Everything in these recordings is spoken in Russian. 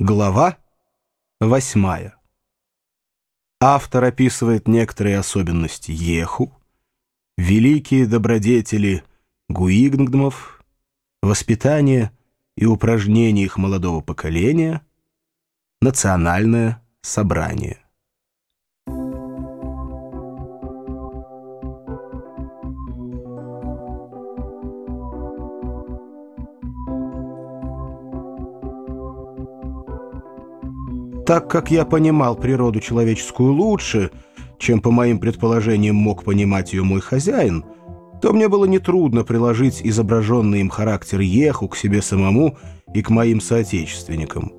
Глава восьмая. Автор описывает некоторые особенности Еху, великие добродетели гуигнгдмов, воспитание и упражнения их молодого поколения, национальное собрание. Так как я понимал природу человеческую лучше, чем, по моим предположениям, мог понимать ее мой хозяин, то мне было нетрудно приложить изображенный им характер Еху к себе самому и к моим соотечественникам.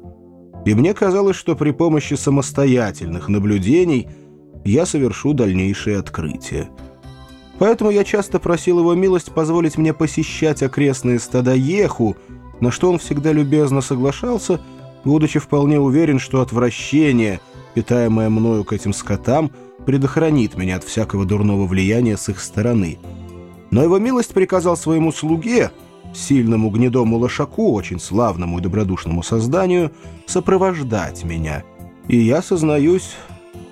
И мне казалось, что при помощи самостоятельных наблюдений я совершу дальнейшие открытия. Поэтому я часто просил его милость позволить мне посещать окрестные стада Еху, на что он всегда любезно соглашался – будучи вполне уверен, что отвращение, питаемое мною к этим скотам, предохранит меня от всякого дурного влияния с их стороны. Но его милость приказал своему слуге, сильному гнедому лошаку, очень славному и добродушному созданию, сопровождать меня. И я сознаюсь,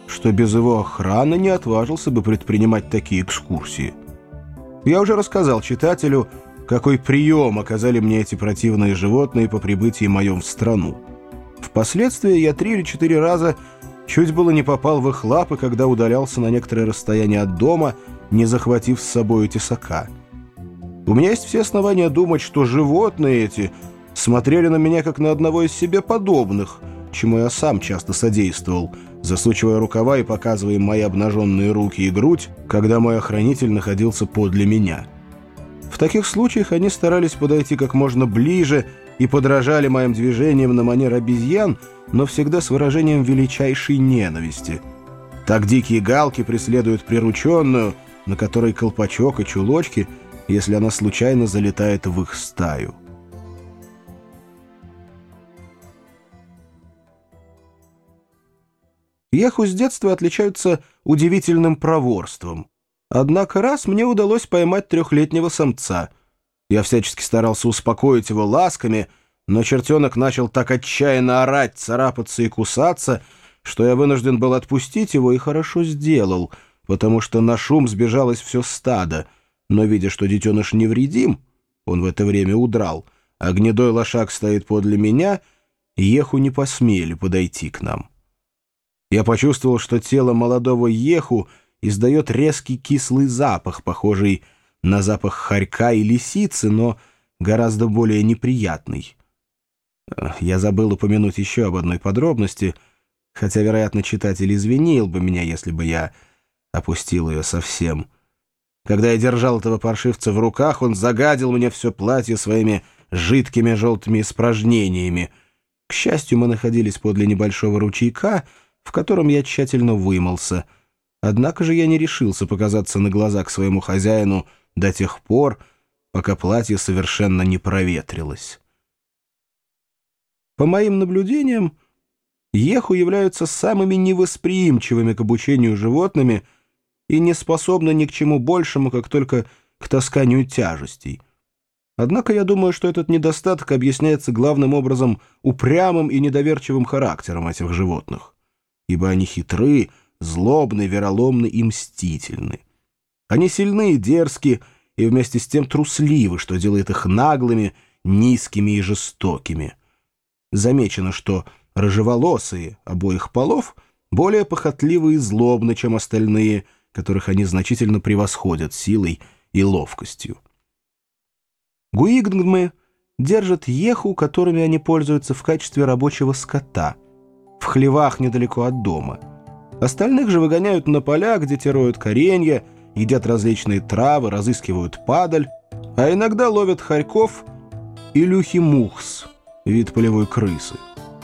что без его охраны не отважился бы предпринимать такие экскурсии. Я уже рассказал читателю, какой прием оказали мне эти противные животные по прибытии моем в страну. Впоследствии я три или четыре раза чуть было не попал в их лапы, когда удалялся на некоторое расстояние от дома, не захватив с собой тесака. У меня есть все основания думать, что животные эти смотрели на меня как на одного из себе подобных, чему я сам часто содействовал, засучивая рукава и показывая мои обнаженные руки и грудь, когда мой охранитель находился подле меня. В таких случаях они старались подойти как можно ближе и подражали моим движениям на манер обезьян, но всегда с выражением величайшей ненависти. Так дикие галки преследуют прирученную, на которой колпачок и чулочки, если она случайно залетает в их стаю. Яху с детства отличаются удивительным проворством. Однако раз мне удалось поймать трехлетнего самца — я всячески старался успокоить его ласками, но чертенок начал так отчаянно орать, царапаться и кусаться, что я вынужден был отпустить его и хорошо сделал, потому что на шум сбежалось все стадо. Но, видя, что детеныш невредим, он в это время удрал, а гнедой лошак стоит подле меня, Еху не посмели подойти к нам. Я почувствовал, что тело молодого Еху издает резкий кислый запах, похожий на запах хорька и лисицы, но гораздо более неприятный. Я забыл упомянуть еще об одной подробности, хотя, вероятно, читатель извинил бы меня, если бы я опустил ее совсем. Когда я держал этого паршивца в руках, он загадил мне все платье своими жидкими желтыми испражнениями. К счастью, мы находились подле небольшого ручейка, в котором я тщательно вымылся. Однако же я не решился показаться на глаза к своему хозяину до тех пор, пока платье совершенно не проветрилось. По моим наблюдениям, еху являются самыми невосприимчивыми к обучению животными и не способны ни к чему большему, как только к тасканию тяжестей. Однако я думаю, что этот недостаток объясняется главным образом упрямым и недоверчивым характером этих животных, ибо они хитры, злобны, вероломны и мстительны. Они сильны и дерзки, и вместе с тем трусливы, что делает их наглыми, низкими и жестокими. Замечено, что рыжеволосые обоих полов более похотливы и злобны, чем остальные, которых они значительно превосходят силой и ловкостью. Гуигнгмы держат еху, которыми они пользуются в качестве рабочего скота, в хлевах недалеко от дома. Остальных же выгоняют на поля, где те роют коренья, едят различные травы, разыскивают падаль, а иногда ловят хорьков и люхи-мухс, вид полевой крысы,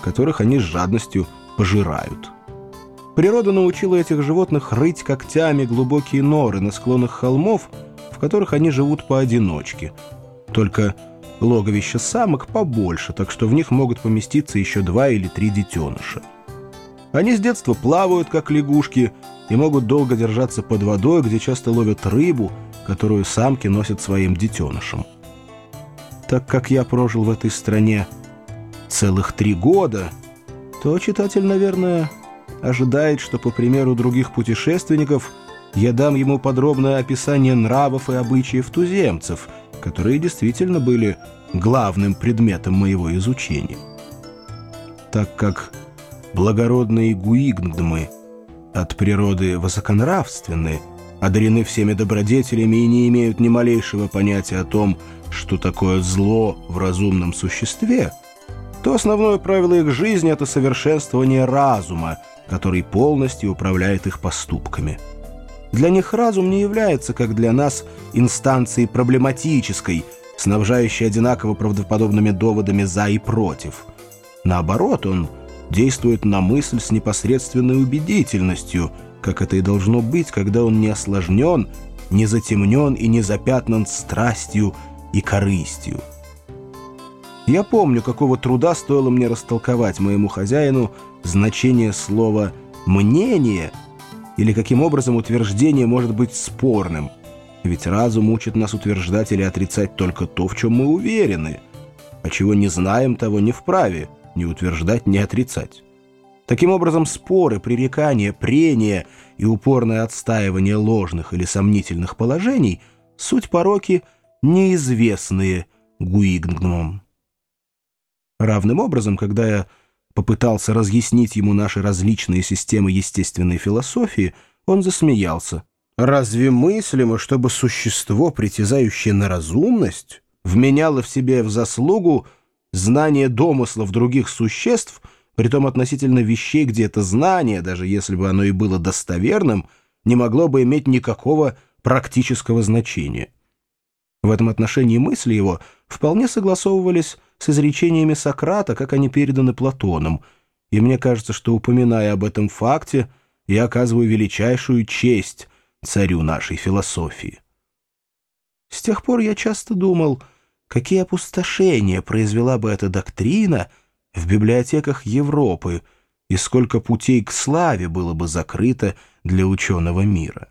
которых они с жадностью пожирают. Природа научила этих животных рыть когтями глубокие норы на склонах холмов, в которых они живут поодиночке. Только логовища самок побольше, так что в них могут поместиться еще два или три детеныша. Они с детства плавают, как лягушки, и могут долго держаться под водой, где часто ловят рыбу, которую самки носят своим детенышам. Так как я прожил в этой стране целых три года то читатель, наверное, ожидает, что, по примеру других путешественников, я дам ему подробное описание нравов и обычаев туземцев, которые действительно были главным предметом моего изучения. Так как благородные гуигндмы от природы высоконравственны, одарены всеми добродетелями и не имеют ни малейшего понятия о том, что такое зло в разумном существе, то основное правило их жизни — это совершенствование разума, который полностью управляет их поступками. Для них разум не является, как для нас, инстанцией проблематической, снабжающей одинаково правдоподобными доводами «за» и «против». Наоборот, он действует на мысль с непосредственной убедительностью, как это и должно быть, когда он не осложнен, не затемнен и не запятнан страстью и корыстью. Я помню, какого труда стоило мне растолковать моему хозяину значение слова «мнение» или каким образом утверждение может быть спорным. Ведь разум учит нас утверждать или отрицать только то, в чем мы уверены, а чего не знаем, того не вправе ни утверждать, ни отрицать. Таким образом, споры, пререкания, прения и упорное отстаивание ложных или сомнительных положений — суть пороки, неизвестные Гуигнгном. Равным образом, когда я попытался разъяснить ему наши различные системы естественной философии, он засмеялся. «Разве мыслимо, чтобы существо, притязающее на разумность, вменяло в себе в заслугу знание домыслов других существ, притом относительно вещей, где это знание, даже если бы оно и было достоверным, не могло бы иметь никакого практического значения. В этом отношении мысли его вполне согласовывались с изречениями Сократа, как они переданы Платоном, и мне кажется, что, упоминая об этом факте, я оказываю величайшую честь царю нашей философии. С тех пор я часто думал — какие опустошения произвела бы эта доктрина в библиотеках Европы и сколько путей к славе было бы закрыто для ученого мира.